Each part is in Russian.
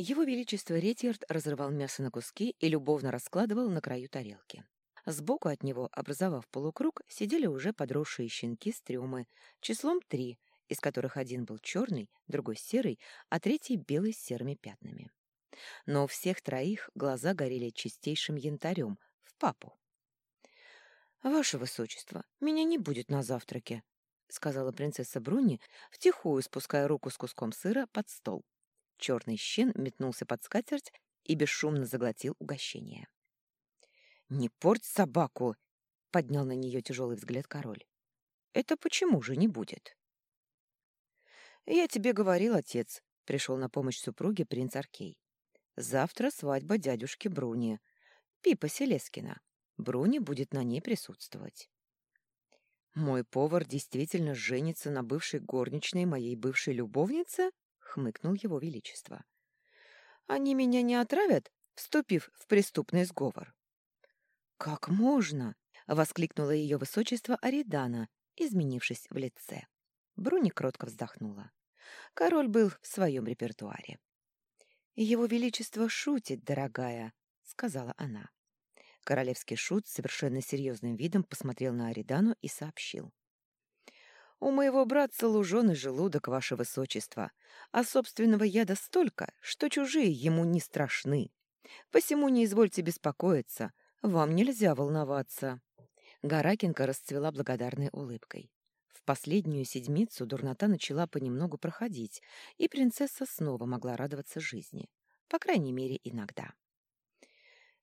Его Величество Ретьярд разрывал мясо на куски и любовно раскладывал на краю тарелки. Сбоку от него, образовав полукруг, сидели уже подросшие щенки с трюмы, числом три, из которых один был черный, другой серый, а третий белый с серыми пятнами. Но у всех троих глаза горели чистейшим янтарем, в папу. «Ваше Высочество, меня не будет на завтраке», — сказала принцесса Бруни, втихую спуская руку с куском сыра под стол. Черный щен метнулся под скатерть и бесшумно заглотил угощение. «Не порть собаку!» — поднял на нее тяжелый взгляд король. «Это почему же не будет?» «Я тебе говорил, отец», — пришел на помощь супруге принц Аркей. «Завтра свадьба дядюшки Бруни, Пипа Селескина. Бруни будет на ней присутствовать». «Мой повар действительно женится на бывшей горничной моей бывшей любовнице?» Хмыкнул его величество. Они меня не отравят, вступив в преступный сговор. Как можно? воскликнуло ее высочество Аридана, изменившись в лице. Бруни кротко вздохнула. Король был в своем репертуаре. «Его Величество шутит, дорогая», — сказала она. Королевский шут совершенно серьезным видом посмотрел на Аридану и сообщил. У моего братца луженый желудок, ваше высочество, а собственного яда столько, что чужие ему не страшны. Посему не извольте беспокоиться, вам нельзя волноваться». Гаракинка расцвела благодарной улыбкой. В последнюю седмицу дурнота начала понемногу проходить, и принцесса снова могла радоваться жизни. По крайней мере, иногда.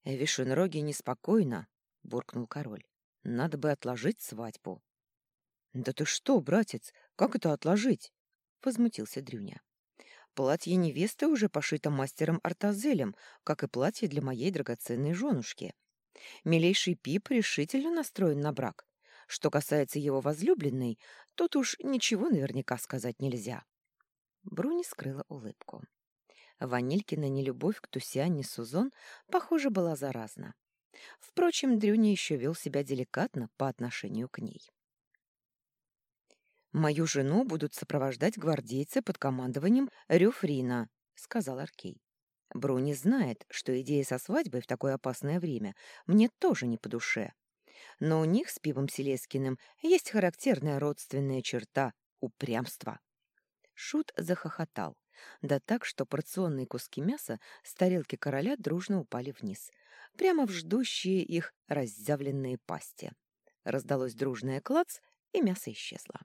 «Вишенроги неспокойно», — буркнул король. «Надо бы отложить свадьбу». «Да ты что, братец, как это отложить?» — возмутился Дрюня. «Платье невесты уже пошито мастером Артазелем, как и платье для моей драгоценной женушки. Милейший Пип решительно настроен на брак. Что касается его возлюбленной, тут уж ничего наверняка сказать нельзя». Бруни скрыла улыбку. Ванилькина нелюбовь к Тусианне Сузон, похоже, была заразна. Впрочем, Дрюня еще вел себя деликатно по отношению к ней. «Мою жену будут сопровождать гвардейцы под командованием Рюфрина», — сказал Аркей. «Бруни знает, что идея со свадьбой в такое опасное время мне тоже не по душе. Но у них с Пивом Селескиным есть характерная родственная черта — упрямство». Шут захохотал, да так, что порционные куски мяса с тарелки короля дружно упали вниз, прямо в ждущие их разъявленные пасти. Раздалось дружное клац, и мясо исчезло.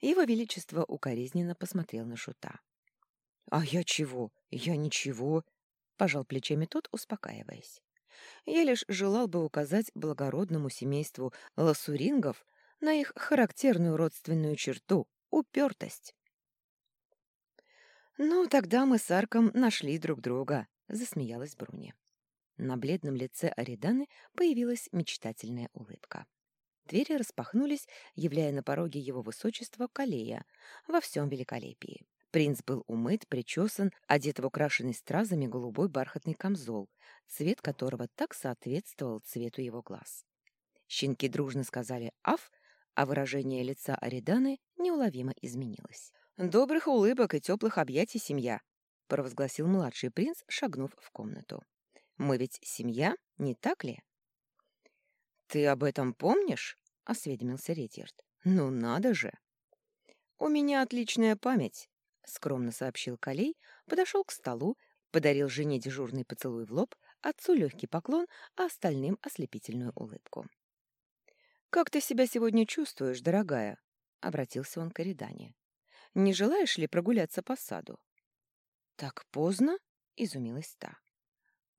Его Величество укоризненно посмотрел на Шута. «А я чего? Я ничего!» — пожал плечами тот, успокаиваясь. «Я лишь желал бы указать благородному семейству ласурингов на их характерную родственную черту — упертость». «Ну, тогда мы с Арком нашли друг друга», — засмеялась Бруни. На бледном лице Ариданы появилась мечтательная улыбка. Двери распахнулись, являя на пороге его высочества Калея во всем великолепии. Принц был умыт, причесан, одет в украшенный стразами голубой бархатный камзол, цвет которого так соответствовал цвету его глаз. Щенки дружно сказали «Аф», а выражение лица Ариданы неуловимо изменилось. «Добрых улыбок и теплых объятий, семья!» — провозгласил младший принц, шагнув в комнату. «Мы ведь семья, не так ли?» «Ты об этом помнишь?» — осведомился Ретьярд. «Ну надо же!» «У меня отличная память», — скромно сообщил Калей, подошел к столу, подарил жене дежурный поцелуй в лоб, отцу легкий поклон, а остальным ослепительную улыбку. «Как ты себя сегодня чувствуешь, дорогая?» — обратился он к Эридане. «Не желаешь ли прогуляться по саду?» «Так поздно?» — изумилась та.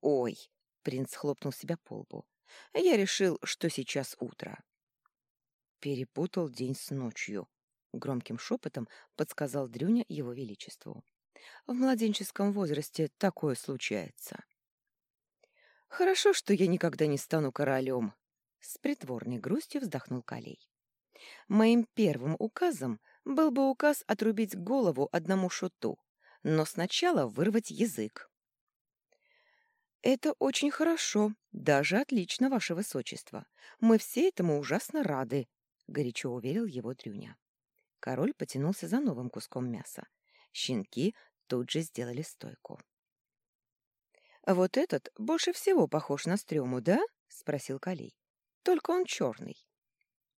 «Ой!» — принц хлопнул себя по лбу. Я решил, что сейчас утро. Перепутал день с ночью. Громким шепотом подсказал Дрюня его величеству. В младенческом возрасте такое случается. Хорошо, что я никогда не стану королем. С притворной грустью вздохнул Калей. Моим первым указом был бы указ отрубить голову одному шуту, но сначала вырвать язык. «Это очень хорошо, даже отлично, ваше высочество. Мы все этому ужасно рады», — горячо уверил его Дрюня. Король потянулся за новым куском мяса. Щенки тут же сделали стойку. вот этот больше всего похож на стрёму, да?» — спросил Калей. «Только он черный».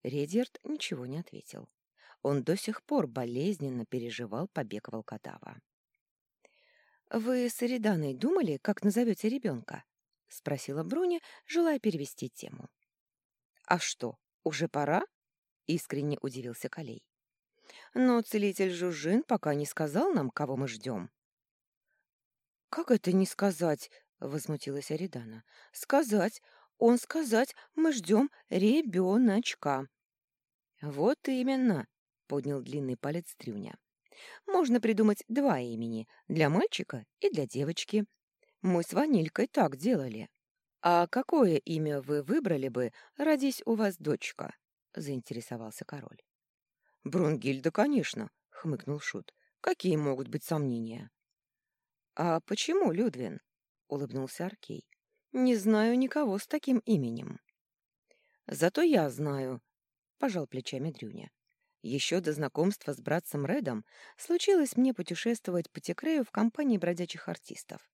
Редьярд ничего не ответил. Он до сих пор болезненно переживал побег волкодава. «Вы с Эриданой думали, как назовете ребенка?» — спросила Бруни, желая перевести тему. «А что, уже пора?» — искренне удивился Калей. «Но целитель Жужжин пока не сказал нам, кого мы ждем». «Как это не сказать?» — возмутилась Аридана. «Сказать! Он сказать, мы ждем ребеночка». «Вот именно!» — поднял длинный палец Трюня. «Можно придумать два имени — для мальчика и для девочки. Мы с Ванилькой так делали». «А какое имя вы выбрали бы, родись у вас дочка?» — заинтересовался король. «Брунгильда, конечно», — хмыкнул Шут. «Какие могут быть сомнения?» «А почему Людвин?» — улыбнулся Аркей. «Не знаю никого с таким именем». «Зато я знаю», — пожал плечами Дрюня. Еще до знакомства с братцем Редом случилось мне путешествовать по Текрею в компании бродячих артистов.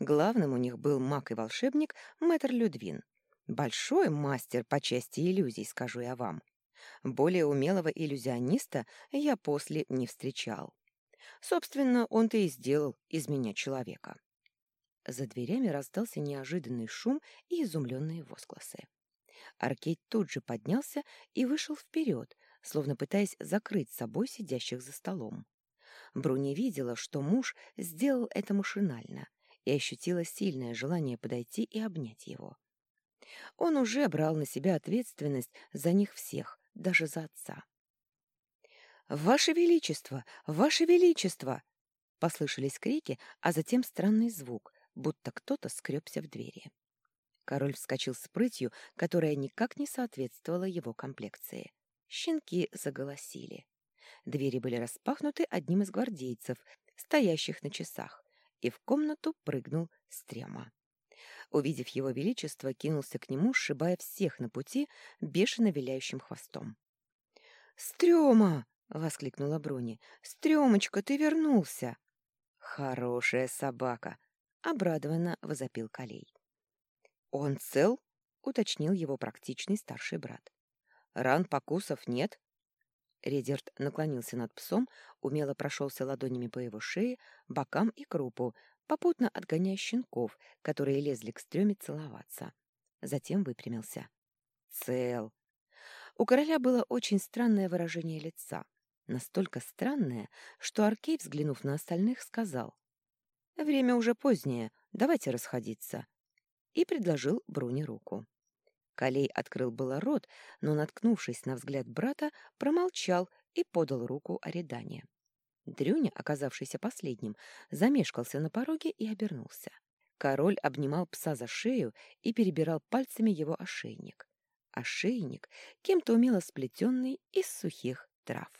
Главным у них был маг и волшебник мэтр Людвин. Большой мастер по части иллюзий, скажу я вам. Более умелого иллюзиониста я после не встречал. Собственно, он-то и сделал из меня человека. За дверями раздался неожиданный шум и изумленные возгласы. Аркейд тут же поднялся и вышел вперед, словно пытаясь закрыть собой сидящих за столом. Бруни видела, что муж сделал это машинально, и ощутила сильное желание подойти и обнять его. Он уже брал на себя ответственность за них всех, даже за отца. «Ваше Величество! Ваше Величество!» Послышались крики, а затем странный звук, будто кто-то скребся в двери. Король вскочил с прытью, которая никак не соответствовала его комплекции. Щенки заголосили. Двери были распахнуты одним из гвардейцев, стоящих на часах и в комнату прыгнул Стрема. Увидев его величество, кинулся к нему, сшибая всех на пути бешено виляющим хвостом. «Стрёма!» — воскликнула Бруни. «Стрёмочка, ты вернулся!» «Хорошая собака!» — обрадованно возопил Калей. «Он цел?» — уточнил его практичный старший брат. «Ран покусов нет?» Редерт наклонился над псом, умело прошелся ладонями по его шее, бокам и крупу, попутно отгоняя щенков, которые лезли к стреме целоваться. Затем выпрямился. Цел. У короля было очень странное выражение лица. Настолько странное, что Аркей, взглянув на остальных, сказал. «Время уже позднее, давайте расходиться». И предложил Бруни руку. Калей открыл было рот, но, наткнувшись на взгляд брата, промолчал и подал руку Оридане. Дрюня, оказавшийся последним, замешкался на пороге и обернулся. Король обнимал пса за шею и перебирал пальцами его ошейник. Ошейник, кем-то умело сплетенный из сухих трав.